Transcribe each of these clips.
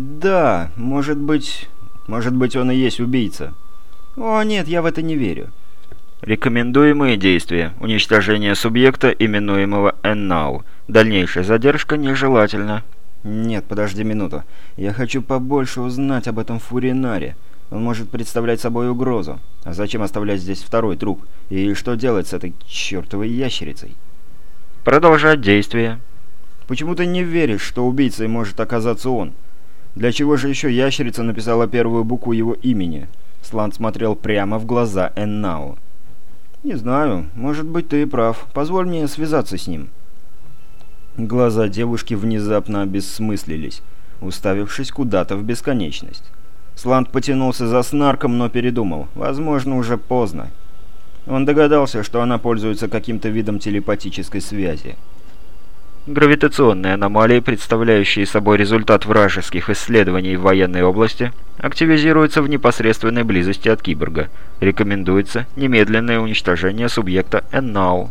«Да, может быть... Может быть, он и есть убийца». «О, нет, я в это не верю». Рекомендуемые действия. Уничтожение субъекта, именуемого «Эннау». Дальнейшая задержка нежелательна. «Нет, подожди минуту. Я хочу побольше узнать об этом Фуринаре. Он может представлять собой угрозу. А зачем оставлять здесь второй труп? И что делать с этой чертовой ящерицей?» «Продолжать действие». «Почему ты не веришь, что убийцей может оказаться он? Для чего же еще ящерица написала первую букву его имени?» Слан смотрел прямо в глаза Эннау. «Не знаю. Может быть, ты и прав. Позволь мне связаться с ним». Глаза девушки внезапно обессмыслились, уставившись куда-то в бесконечность. Сланд потянулся за снарком, но передумал. Возможно, уже поздно. Он догадался, что она пользуется каким-то видом телепатической связи. Гравитационные аномалии, представляющие собой результат вражеских исследований в военной области, активизируются в непосредственной близости от киборга. Рекомендуется немедленное уничтожение субъекта «Эннау».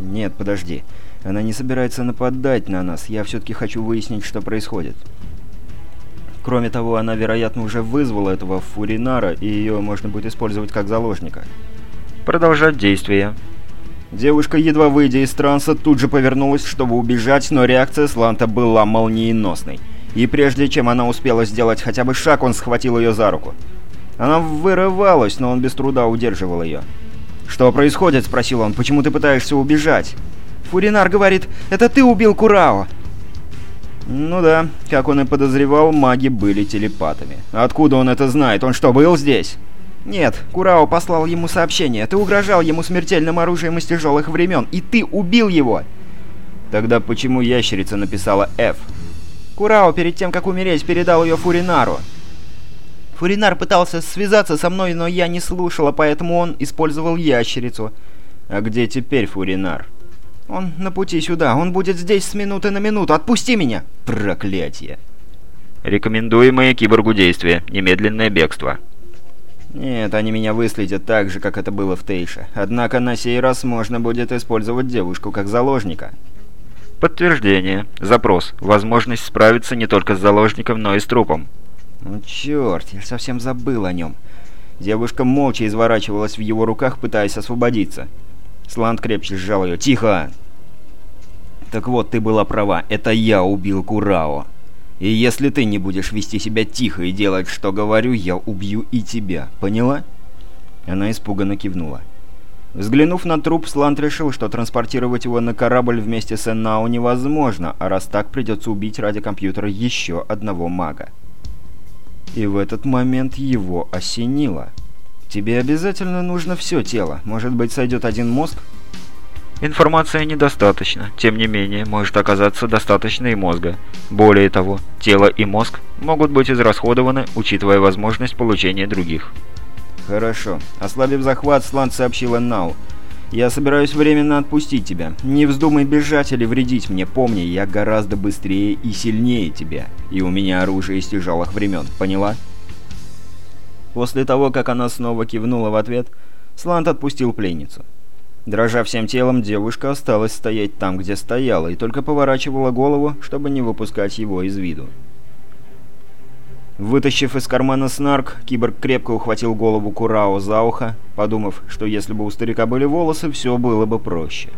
«Нет, подожди. Она не собирается нападать на нас. Я все-таки хочу выяснить, что происходит». Кроме того, она, вероятно, уже вызвала этого Фуринара, и ее можно будет использовать как заложника. Продолжать действие. Девушка, едва выйдя из транса, тут же повернулась, чтобы убежать, но реакция Сланта была молниеносной. И прежде чем она успела сделать хотя бы шаг, он схватил ее за руку. Она вырывалась, но он без труда удерживал ее. «Что происходит?» – спросил он. «Почему ты пытаешься убежать?» «Фуринар говорит, это ты убил Курао!» Ну да, как он и подозревал, маги были телепатами. Откуда он это знает? Он что, был здесь? «Нет, Курао послал ему сообщение. Ты угрожал ему смертельным оружием из тяжелых времен, и ты убил его!» Тогда почему ящерица написала «Ф»? Курао перед тем, как умереть, передал ее Фуринару. Фуринар пытался связаться со мной, но я не слушала, поэтому он использовал ящерицу. А где теперь Фуринар? Он на пути сюда. Он будет здесь с минуты на минуту. Отпусти меня! Проклятие! Рекомендуемые киборгу действия. Немедленное бегство. Нет, они меня выследят так же, как это было в Тейше. Однако на сей раз можно будет использовать девушку как заложника. Подтверждение. Запрос. Возможность справиться не только с заложником, но и с трупом. Ну черт, я совсем забыл о нем. Девушка молча изворачивалась в его руках, пытаясь освободиться. Сланд крепче сжал ее. «Тихо!» «Так вот, ты была права. Это я убил Курао. И если ты не будешь вести себя тихо и делать, что говорю, я убью и тебя. Поняла?» Она испуганно кивнула. Взглянув на труп, Сланд решил, что транспортировать его на корабль вместе с Эннау невозможно, а раз так, придется убить ради компьютера еще одного мага. И в этот момент его осенило. «Тебе обязательно нужно все тело. Может быть, сойдет один мозг?» Информации недостаточно, тем не менее, может оказаться достаточно и мозга. Более того, тело и мозг могут быть израсходованы, учитывая возможность получения других. «Хорошо. Ослабив захват, Сланд сообщила Нау. Я собираюсь временно отпустить тебя. Не вздумай бежать или вредить мне. Помни, я гораздо быстрее и сильнее тебя. И у меня оружие из тяжелых времен. Поняла?» После того, как она снова кивнула в ответ, Сланд отпустил пленницу. Дрожа всем телом, девушка осталась стоять там, где стояла, и только поворачивала голову, чтобы не выпускать его из виду. Вытащив из кармана снарк, киборг крепко ухватил голову Курао за ухо, подумав, что если бы у старика были волосы, все было бы проще.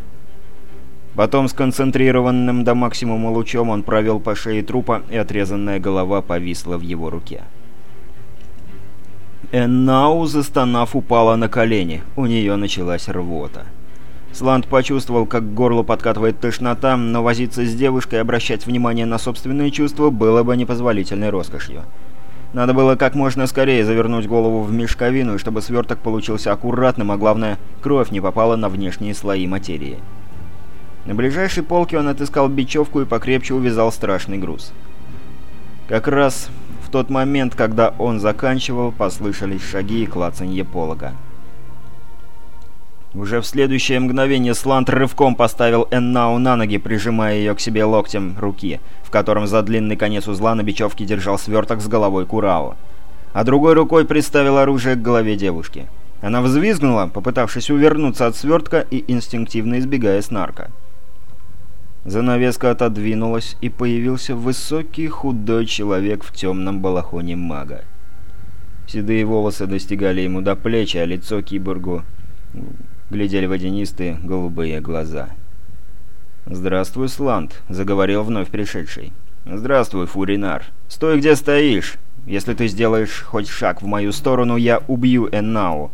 Потом сконцентрированным до максимума лучом он провел по шее трупа, и отрезанная голова повисла в его руке. Эннау, застонав, упала на колени. У нее началась рвота. Сланд почувствовал, как горло подкатывает тошнота, но возиться с девушкой и обращать внимание на собственные чувства было бы непозволительной роскошью. Надо было как можно скорее завернуть голову в мешковину, чтобы сверток получился аккуратным, а главное, кровь не попала на внешние слои материи. На ближайшей полке он отыскал бечевку и покрепче увязал страшный груз. Как раз тот момент, когда он заканчивал, послышались шаги и клацанье полога. Уже в следующее мгновение Слант рывком поставил Эннау на ноги, прижимая ее к себе локтем руки, в котором за длинный конец узла на бечевке держал сверток с головой Курао. А другой рукой приставил оружие к голове девушки. Она взвизгнула, попытавшись увернуться от свертка и инстинктивно избегая снарка. Занавеска отодвинулась, и появился высокий худой человек в темном балахоне мага. Седые волосы достигали ему до плеч, а лицо киборгу глядели водянистые голубые глаза. «Здравствуй, Сланд», — заговорил вновь пришедший. «Здравствуй, Фуринар. Стой, где стоишь. Если ты сделаешь хоть шаг в мою сторону, я убью Эннау».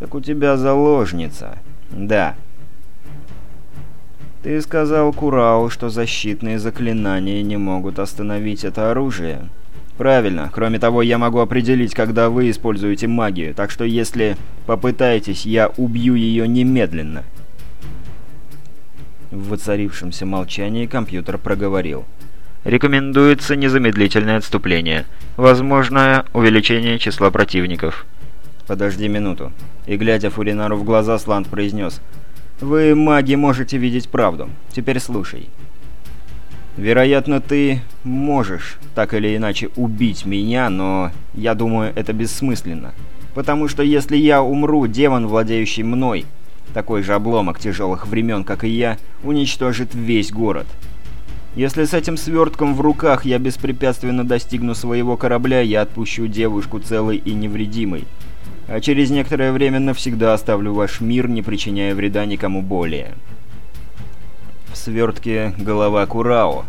«Так у тебя заложница». «Да». «Ты сказал Курау, что защитные заклинания не могут остановить это оружие». «Правильно. Кроме того, я могу определить, когда вы используете магию, так что если попытаетесь, я убью ее немедленно». В воцарившемся молчании компьютер проговорил. «Рекомендуется незамедлительное отступление. Возможное увеличение числа противников». «Подожди минуту». И, глядя Фуринару в глаза, Сланд произнес. «Вы, маги, можете видеть правду. Теперь слушай». Вероятно, ты можешь так или иначе убить меня, но я думаю, это бессмысленно. Потому что если я умру, демон, владеющий мной, такой же обломок тяжелых времен, как и я, уничтожит весь город. Если с этим свертком в руках я беспрепятственно достигну своего корабля, я отпущу девушку целой и невредимой. А через некоторое время навсегда оставлю ваш мир, не причиняя вреда никому более в свертке голова Курао.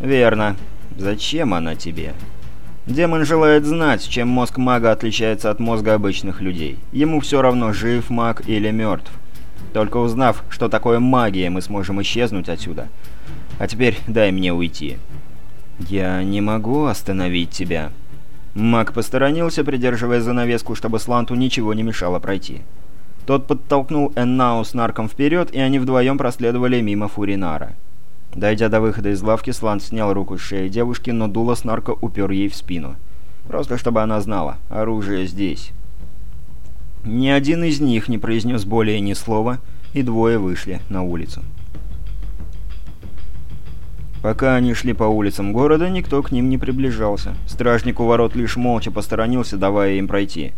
Верно. Зачем она тебе? Демон желает знать, чем мозг мага отличается от мозга обычных людей. Ему все равно, жив маг или мертв. Только узнав, что такое магия, мы сможем исчезнуть отсюда. А теперь дай мне уйти. Я не могу остановить тебя. Маг посторонился, придерживая занавеску, чтобы Сланту ничего не мешало пройти. Тот подтолкнул Эннау с нарком вперед, и они вдвоем проследовали мимо Фуринара. Дойдя до выхода из лавки, Слан снял руку с шеи девушки, но дуло с нарко упер ей в спину. Просто чтобы она знала, оружие здесь. Ни один из них не произнес более ни слова, и двое вышли на улицу. Пока они шли по улицам города, никто к ним не приближался. Стражник у ворот лишь молча посторонился, давая им пройти.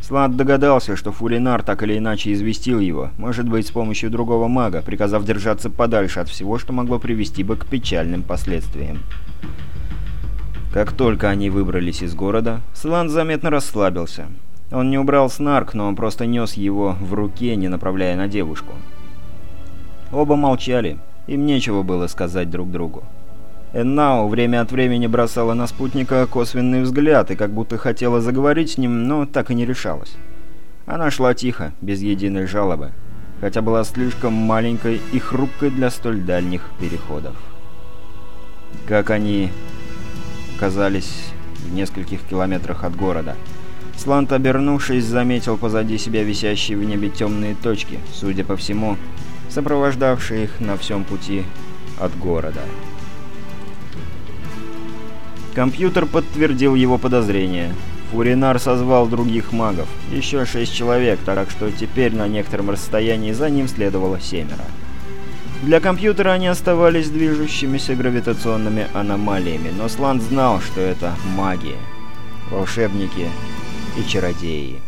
Слад догадался, что Фуринар так или иначе известил его, может быть, с помощью другого мага, приказав держаться подальше от всего, что могло привести бы к печальным последствиям. Как только они выбрались из города, Сланд заметно расслабился. Он не убрал снарк, но он просто нес его в руке, не направляя на девушку. Оба молчали, им нечего было сказать друг другу. Эннау время от времени бросала на спутника косвенный взгляд и как будто хотела заговорить с ним, но так и не решалась. Она шла тихо, без единой жалобы, хотя была слишком маленькой и хрупкой для столь дальних переходов. Как они оказались в нескольких километрах от города. Слант, обернувшись, заметил позади себя висящие в небе темные точки, судя по всему, сопровождавшие их на всем пути от города. Компьютер подтвердил его подозрения. Фуринар созвал других магов, еще шесть человек, так что теперь на некотором расстоянии за ним следовало семеро. Для компьютера они оставались движущимися гравитационными аномалиями, но Сланд знал, что это магия, волшебники и чародеи.